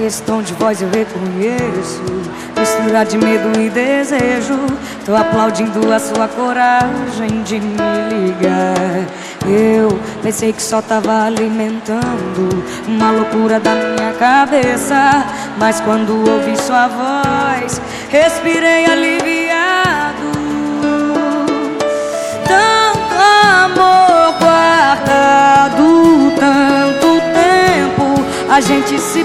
Esse tom de voz eu reconheço. Mistura de medo e desejo. Tô aplaudindo a sua coragem de me ligar. Eu pensei que só tava alimentando Uma loucura da minha cabeça. Mas quando ouvi sua voz Respirei aliviado. Tanto amor guardado Tanto tempo A gente se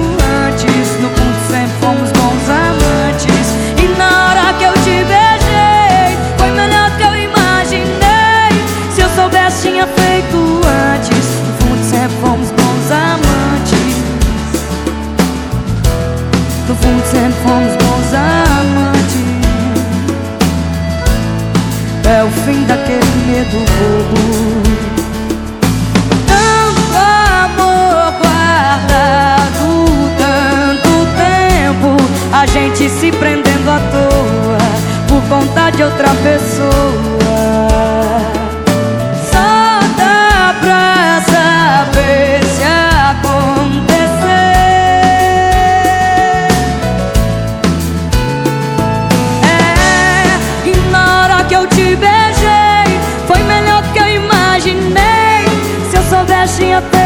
sempre fomos bons amantes É o fim daquele medo bobo gente se prendendo à toa por conta de outra pessoa.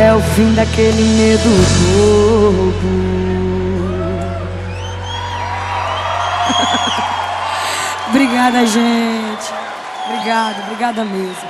É o fim daquele medo bobo Obrigada, gente. Obrigada, obrigada mesmo.